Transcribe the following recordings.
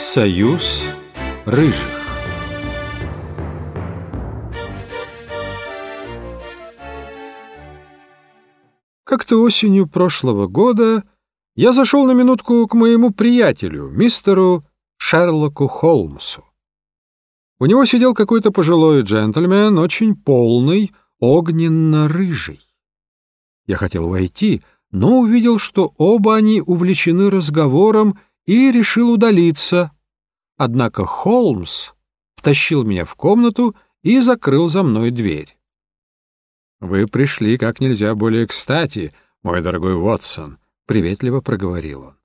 Союз рыжих Как-то осенью прошлого года я зашел на минутку к моему приятелю, мистеру Шерлоку Холмсу. У него сидел какой-то пожилой джентльмен, очень полный, огненно-рыжий. Я хотел войти, но увидел, что оба они увлечены разговором и решил удалиться. Однако Холмс втащил меня в комнату и закрыл за мной дверь. «Вы пришли как нельзя более кстати, мой дорогой Вотсон», — приветливо проговорил он.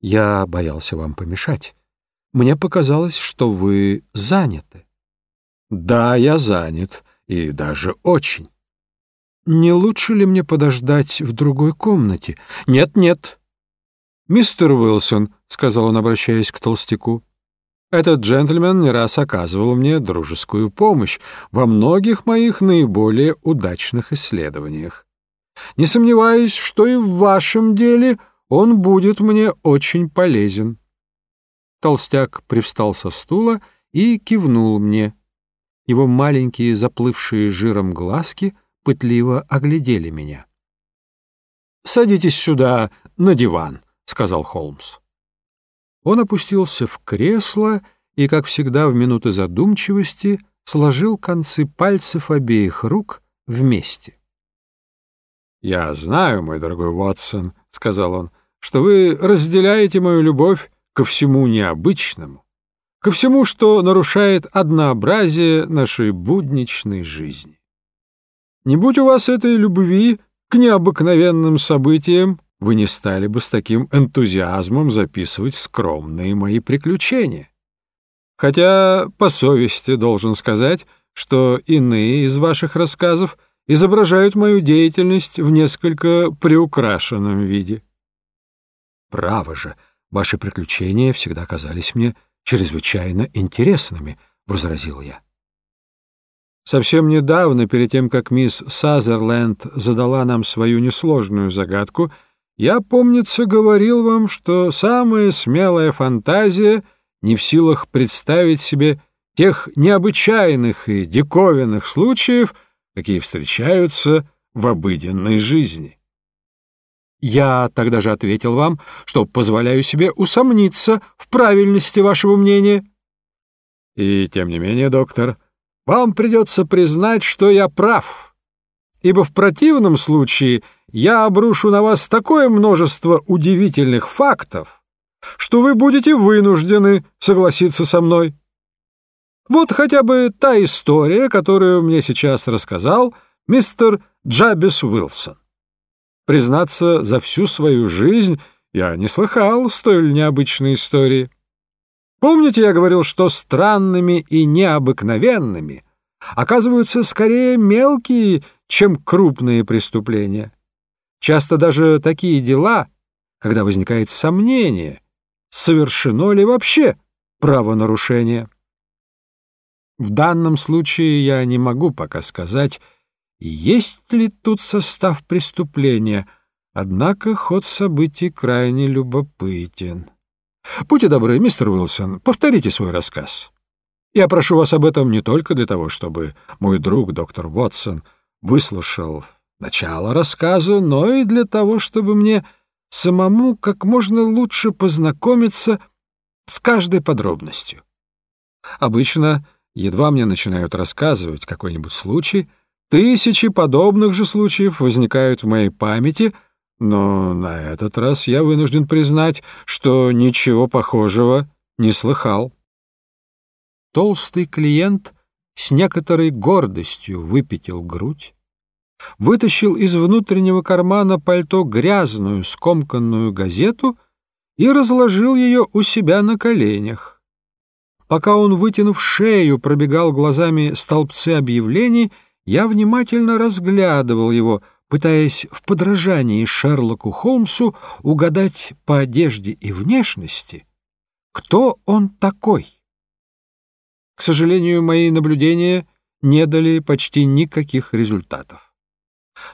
«Я боялся вам помешать. Мне показалось, что вы заняты». «Да, я занят, и даже очень». «Не лучше ли мне подождать в другой комнате?» «Нет-нет». «Мистер Уилсон», — сказал он, обращаясь к толстяку, этот джентльмен не раз оказывал мне дружескую помощь во многих моих наиболее удачных исследованиях. Не сомневаюсь, что и в вашем деле он будет мне очень полезен. Толстяк привстал со стула и кивнул мне. Его маленькие заплывшие жиром глазки пытливо оглядели меня. — Садитесь сюда, на диван, — сказал Холмс. Он опустился в кресло и, как всегда в минуты задумчивости, сложил концы пальцев обеих рук вместе. «Я знаю, мой дорогой Ватсон, — сказал он, — что вы разделяете мою любовь ко всему необычному, ко всему, что нарушает однообразие нашей будничной жизни. Не будь у вас этой любви к необыкновенным событиям, вы не стали бы с таким энтузиазмом записывать скромные мои приключения. Хотя, по совести, должен сказать, что иные из ваших рассказов изображают мою деятельность в несколько приукрашенном виде. Право же, ваши приключения всегда казались мне чрезвычайно интересными, — возразил я. Совсем недавно, перед тем, как мисс Сазерленд задала нам свою несложную загадку — я, помнится, говорил вам, что самая смелая фантазия не в силах представить себе тех необычайных и диковинных случаев, какие встречаются в обыденной жизни. Я тогда же ответил вам, что позволяю себе усомниться в правильности вашего мнения. И тем не менее, доктор, вам придется признать, что я прав, ибо в противном случае — я обрушу на вас такое множество удивительных фактов, что вы будете вынуждены согласиться со мной. Вот хотя бы та история, которую мне сейчас рассказал мистер Джабис Уилсон. Признаться, за всю свою жизнь я не слыхал столь необычной истории. Помните, я говорил, что странными и необыкновенными оказываются скорее мелкие, чем крупные преступления? Часто даже такие дела, когда возникает сомнение, совершено ли вообще правонарушение. В данном случае я не могу пока сказать, есть ли тут состав преступления, однако ход событий крайне любопытен. Будьте добры, мистер Уилсон, повторите свой рассказ. Я прошу вас об этом не только для того, чтобы мой друг, доктор Вотсон, выслушал начало рассказа, но и для того, чтобы мне самому как можно лучше познакомиться с каждой подробностью. Обычно, едва мне начинают рассказывать какой-нибудь случай, тысячи подобных же случаев возникают в моей памяти, но на этот раз я вынужден признать, что ничего похожего не слыхал. Толстый клиент с некоторой гордостью выпятил грудь, вытащил из внутреннего кармана пальто грязную скомканную газету и разложил ее у себя на коленях. Пока он, вытянув шею, пробегал глазами столбцы объявлений, я внимательно разглядывал его, пытаясь в подражании Шерлоку Холмсу угадать по одежде и внешности, кто он такой. К сожалению, мои наблюдения не дали почти никаких результатов.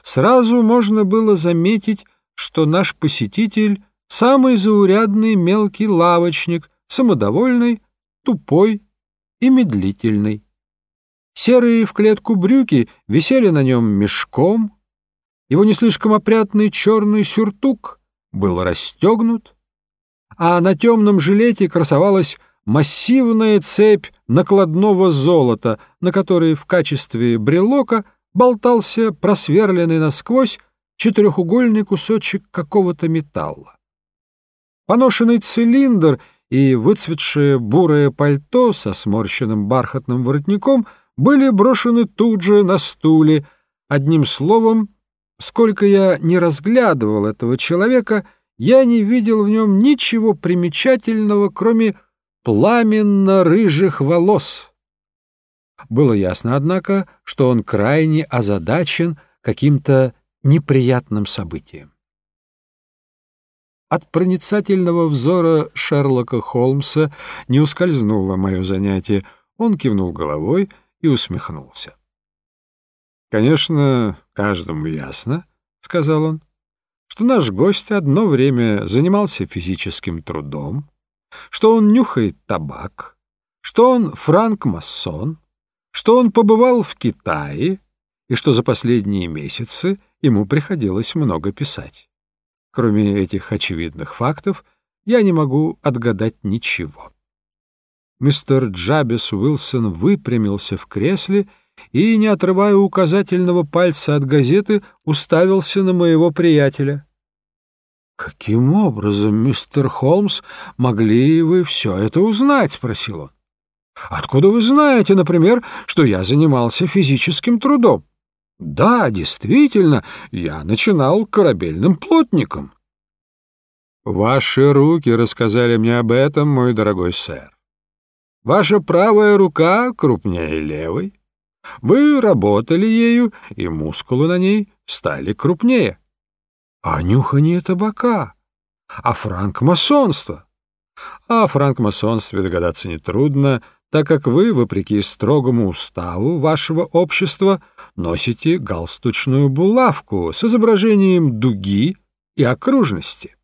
Сразу можно было заметить, что наш посетитель — самый заурядный мелкий лавочник самодовольный, тупой и медлительный. Серые в клетку брюки висели на нем мешком, его не слишком опрятный черный сюртук был расстегнут, а на темном жилете красовалась массивная цепь накладного золота, на которой в качестве брелока болтался просверленный насквозь четырехугольный кусочек какого-то металла. Поношенный цилиндр и выцветшее бурое пальто со сморщенным бархатным воротником были брошены тут же на стуле. Одним словом, сколько я не разглядывал этого человека, я не видел в нем ничего примечательного, кроме пламенно-рыжих волос. Было ясно, однако, что он крайне озадачен каким-то неприятным событием. От проницательного взора Шерлока Холмса не ускользнуло мое занятие. Он кивнул головой и усмехнулся. «Конечно, каждому ясно, — сказал он, — что наш гость одно время занимался физическим трудом, что он нюхает табак, что он франк-масон, что он побывал в Китае и что за последние месяцы ему приходилось много писать. Кроме этих очевидных фактов, я не могу отгадать ничего. Мистер Джабес Уилсон выпрямился в кресле и, не отрывая указательного пальца от газеты, уставился на моего приятеля. «Каким образом, мистер Холмс, могли вы все это узнать?» — спросил он. «Откуда вы знаете, например, что я занимался физическим трудом?» «Да, действительно, я начинал корабельным плотником». «Ваши руки рассказали мне об этом, мой дорогой сэр. Ваша правая рука крупнее левой. Вы работали ею, и мускулы на ней стали крупнее» а нюхание табака, а франкмасонство. О франкмасонстве догадаться нетрудно, так как вы, вопреки строгому уставу вашего общества, носите галстучную булавку с изображением дуги и окружности.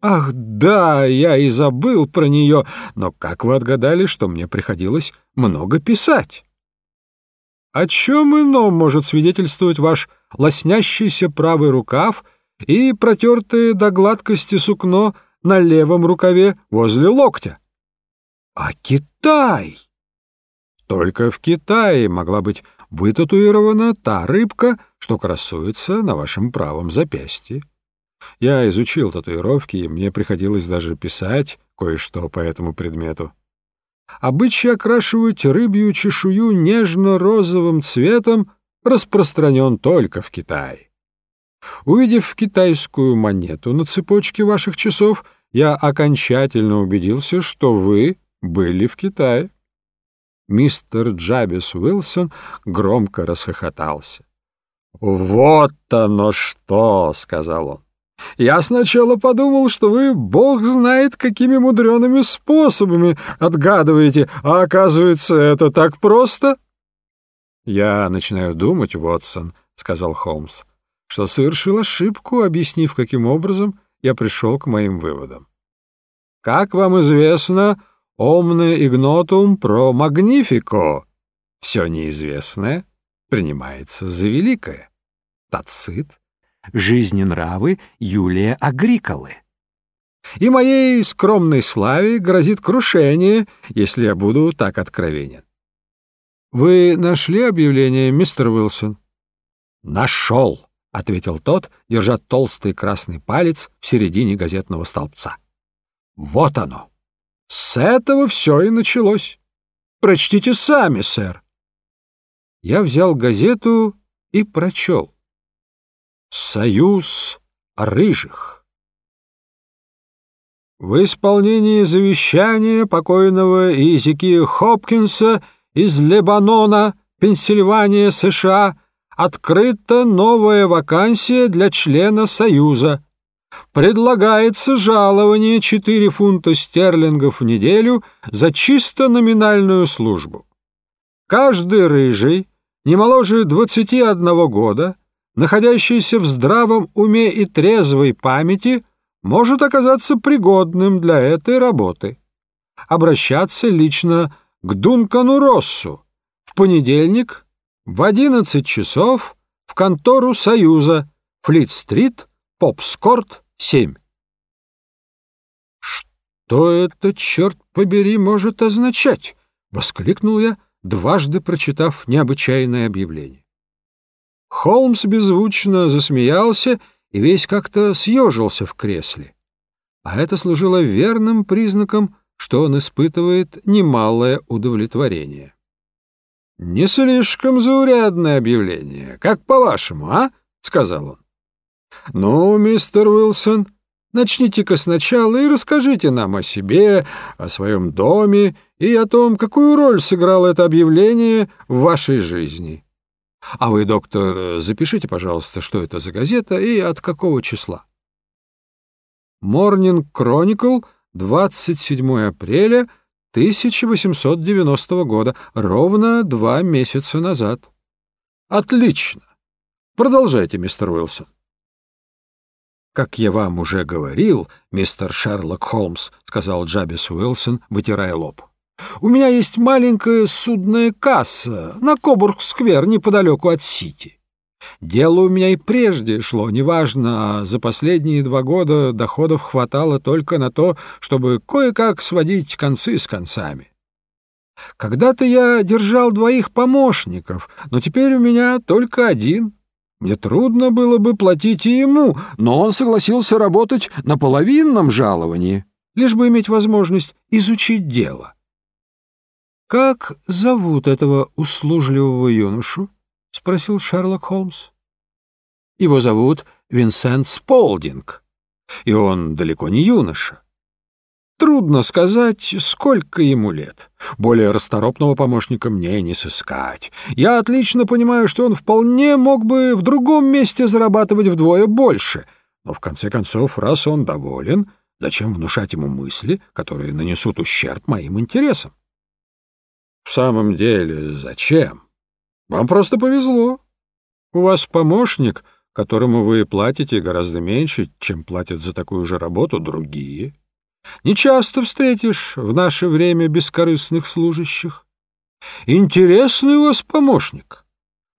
Ах, да, я и забыл про нее, но как вы отгадали, что мне приходилось много писать? О чем ином может свидетельствовать ваш лоснящийся правый рукав — и протертое до гладкости сукно на левом рукаве возле локтя. А Китай? Только в Китае могла быть вытатуирована та рыбка, что красуется на вашем правом запястье. Я изучил татуировки, и мне приходилось даже писать кое-что по этому предмету. Обычай окрашивать рыбью чешую нежно-розовым цветом распространен только в Китае. Увидев китайскую монету на цепочке ваших часов, я окончательно убедился, что вы были в Китае. Мистер Джабис Уилсон громко расхохотался. «Вот оно что!» — сказал он. «Я сначала подумал, что вы, бог знает, какими мудреными способами отгадываете, а оказывается, это так просто!» «Я начинаю думать, Вотсон», — сказал Холмс, — что совершил ошибку, объяснив, каким образом я пришел к моим выводам. Как вам известно, «Omne ignotum pro magnifico» — все неизвестное принимается за великое. Тацит, жизни нравы Юлия Агриколы. И моей скромной славе грозит крушение, если я буду так откровенен. Вы нашли объявление, мистер Уилсон? Нашел. — ответил тот, держа толстый красный палец в середине газетного столбца. «Вот оно! С этого все и началось. Прочтите сами, сэр». Я взял газету и прочел. «Союз рыжих». В исполнении завещания покойного Изики Хопкинса из Лебанона, Пенсильвания, США, открыта новая вакансия для члена Союза. Предлагается жалование 4 фунта стерлингов в неделю за чисто номинальную службу. Каждый рыжий, не моложе 21 года, находящийся в здравом уме и трезвой памяти, может оказаться пригодным для этой работы. обращаться лично к Дункану Россу в понедельник в 11 часов в контору Союза, Флит-стрит, Попскорт, 7. «Что это, черт побери, может означать?» — воскликнул я, дважды прочитав необычайное объявление. Холмс беззвучно засмеялся и весь как-то съежился в кресле. А это служило верным признаком, что он испытывает немалое удовлетворение. — Не слишком заурядное объявление, как по-вашему, а? — сказал он. — Ну, мистер Уилсон, начните-ка сначала и расскажите нам о себе, о своем доме и о том, какую роль сыграло это объявление в вашей жизни. А вы, доктор, запишите, пожалуйста, что это за газета и от какого числа. Morning Chronicle, 27 апреля 1890 года, ровно два месяца назад. Отлично. Продолжайте, мистер Уилсон. «Как я вам уже говорил, мистер Шерлок Холмс», — сказал Джабис Уилсон, вытирая лоб. У меня есть маленькая судная касса на Кобург-сквер неподалеку от Сити. Дело у меня и прежде шло, неважно, а за последние два года доходов хватало только на то, чтобы кое-как сводить концы с концами. Когда-то я держал двоих помощников, но теперь у меня только один. Мне трудно было бы платить и ему, но он согласился работать на половинном жаловании, лишь бы иметь возможность изучить дело. «Как зовут этого услужливого юношу?» — спросил Шерлок Холмс. «Его зовут Винсент Сполдинг, и он далеко не юноша. Трудно сказать, сколько ему лет. Более расторопного помощника мне не сыскать. Я отлично понимаю, что он вполне мог бы в другом месте зарабатывать вдвое больше, но в конце концов, раз он доволен, зачем внушать ему мысли, которые нанесут ущерб моим интересам? В самом деле, зачем? Вам просто повезло. У вас помощник, которому вы платите гораздо меньше, чем платят за такую же работу другие. Не часто встретишь в наше время бескорыстных служащих. Интересный у вас помощник.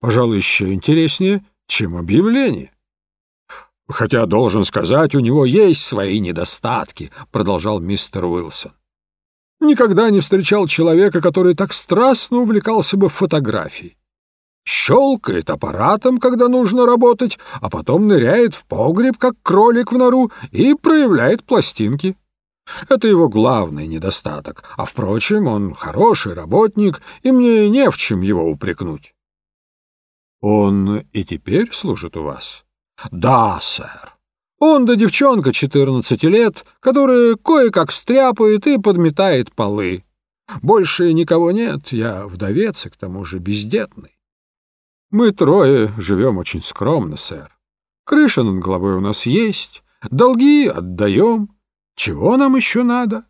Пожалуй, еще интереснее, чем объявление. Хотя, должен сказать, у него есть свои недостатки, продолжал мистер Уилсон. Никогда не встречал человека, который так страстно увлекался бы фотографией. Щелкает аппаратом, когда нужно работать, а потом ныряет в погреб, как кролик в нору, и проявляет пластинки. Это его главный недостаток, а, впрочем, он хороший работник, и мне не в чем его упрекнуть. — Он и теперь служит у вас? — Да, сэр. Он да девчонка четырнадцати лет, которая кое-как стряпает и подметает полы. Больше никого нет, я вдовец и к тому же бездетный. Мы трое живем очень скромно, сэр. Крыша над головой у нас есть, долги отдаем. Чего нам еще надо?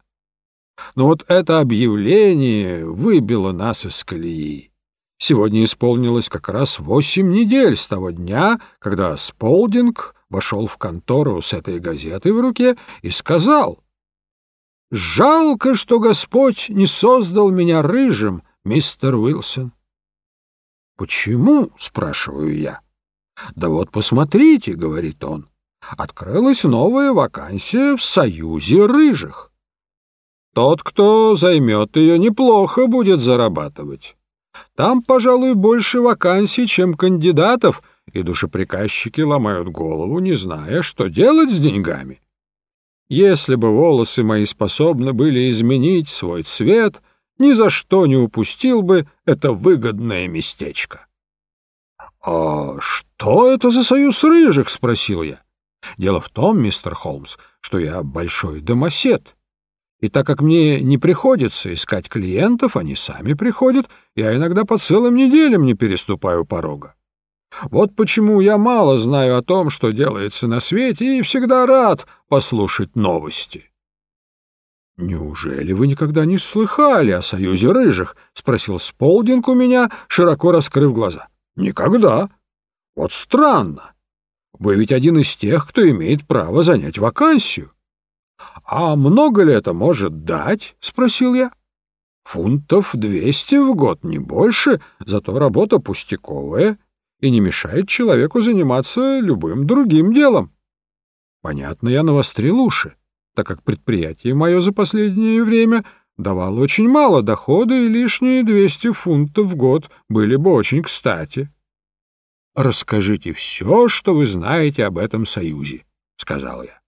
Но вот это объявление выбило нас из колеи. Сегодня исполнилось как раз восемь недель с того дня, когда Сполдинг вошел в контору с этой газетой в руке и сказал, «Жалко, что Господь не создал меня рыжим, мистер Уилсон». «Почему?» — спрашиваю я. «Да вот посмотрите», — говорит он, — «открылась новая вакансия в Союзе рыжих. Тот, кто займет ее, неплохо будет зарабатывать». Там, пожалуй, больше вакансий, чем кандидатов, и душеприказчики ломают голову, не зная, что делать с деньгами. Если бы волосы мои способны были изменить свой цвет, ни за что не упустил бы это выгодное местечко. — А что это за союз рыжих? — спросил я. — Дело в том, мистер Холмс, что я большой домосед. И так как мне не приходится искать клиентов, они сами приходят, я иногда по целым неделям не переступаю порога. Вот почему я мало знаю о том, что делается на свете, и всегда рад послушать новости. — Неужели вы никогда не слыхали о Союзе Рыжих? — спросил Сполдинг у меня, широко раскрыв глаза. — Никогда. Вот странно. Вы ведь один из тех, кто имеет право занять вакансию. «А много ли это может дать?» — спросил я. «Фунтов двести в год, не больше, зато работа пустяковая и не мешает человеку заниматься любым другим делом». Понятно, я навострил уши, так как предприятие мое за последнее время давало очень мало дохода, и лишние двести фунтов в год были бы очень кстати. «Расскажите все, что вы знаете об этом союзе», — сказал я.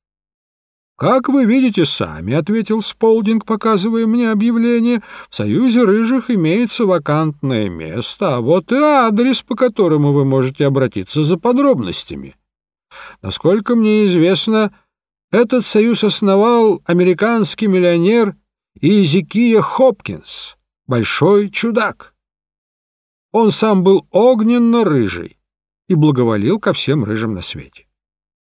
«Как вы видите сами», — ответил Сполдинг, показывая мне объявление, — «в Союзе Рыжих имеется вакантное место, а вот и адрес, по которому вы можете обратиться за подробностями. Насколько мне известно, этот союз основал американский миллионер Изикия Хопкинс, большой чудак. Он сам был огненно-рыжий, и благоволил ко всем рыжим на свете.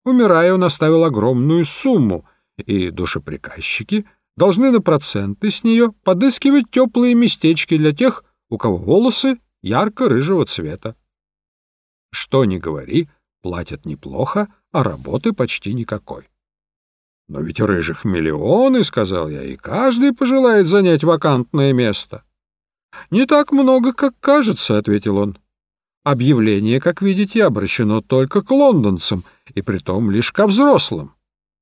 Умирая, он оставил огромную сумму, и душеприказчики должны на проценты с нее подыскивать теплые местечки для тех, у кого волосы ярко-рыжего цвета. Что ни говори, платят неплохо, а работы почти никакой. — Но ведь рыжих миллионы, — сказал я, — и каждый пожелает занять вакантное место. — Не так много, как кажется, — ответил он. Объявление, как видите, обращено только к лондонцам, и притом лишь ко взрослым.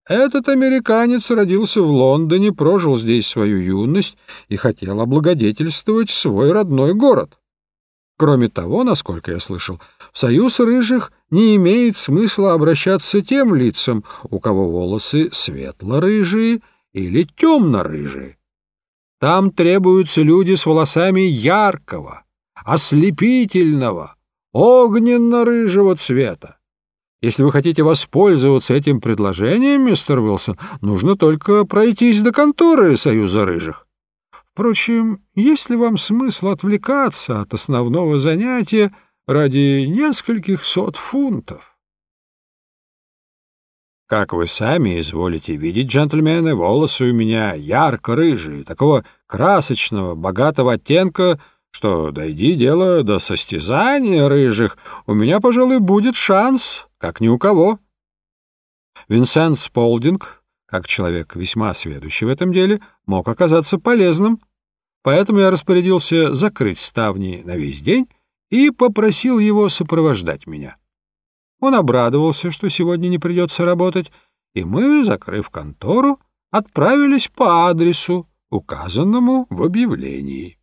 Этот американец родился в Лондоне, прожил здесь свою юность и хотел облагодетельствовать свой родной город. Кроме того, насколько я слышал, в союз рыжих не имеет смысла обращаться тем лицам, у кого волосы светло-рыжие или темно-рыжие. Там требуются люди с волосами яркого, ослепительного, огненно-рыжего цвета. Если вы хотите воспользоваться этим предложением, мистер Уилсон, нужно только пройтись до конторы Союза Рыжих. Впрочем, есть ли вам смысл отвлекаться от основного занятия ради нескольких сот фунтов? Как вы сами изволите видеть, джентльмены, волосы у меня ярко-рыжие, такого красочного, богатого оттенка — что, дойди дело до состязания рыжих, у меня, пожалуй, будет шанс, как ни у кого. Винсент Сполдинг, как человек весьма сведущий в этом деле, мог оказаться полезным, поэтому я распорядился закрыть ставни на весь день и попросил его сопровождать меня. Он обрадовался, что сегодня не придется работать, и мы, закрыв контору, отправились по адресу, указанному в объявлении.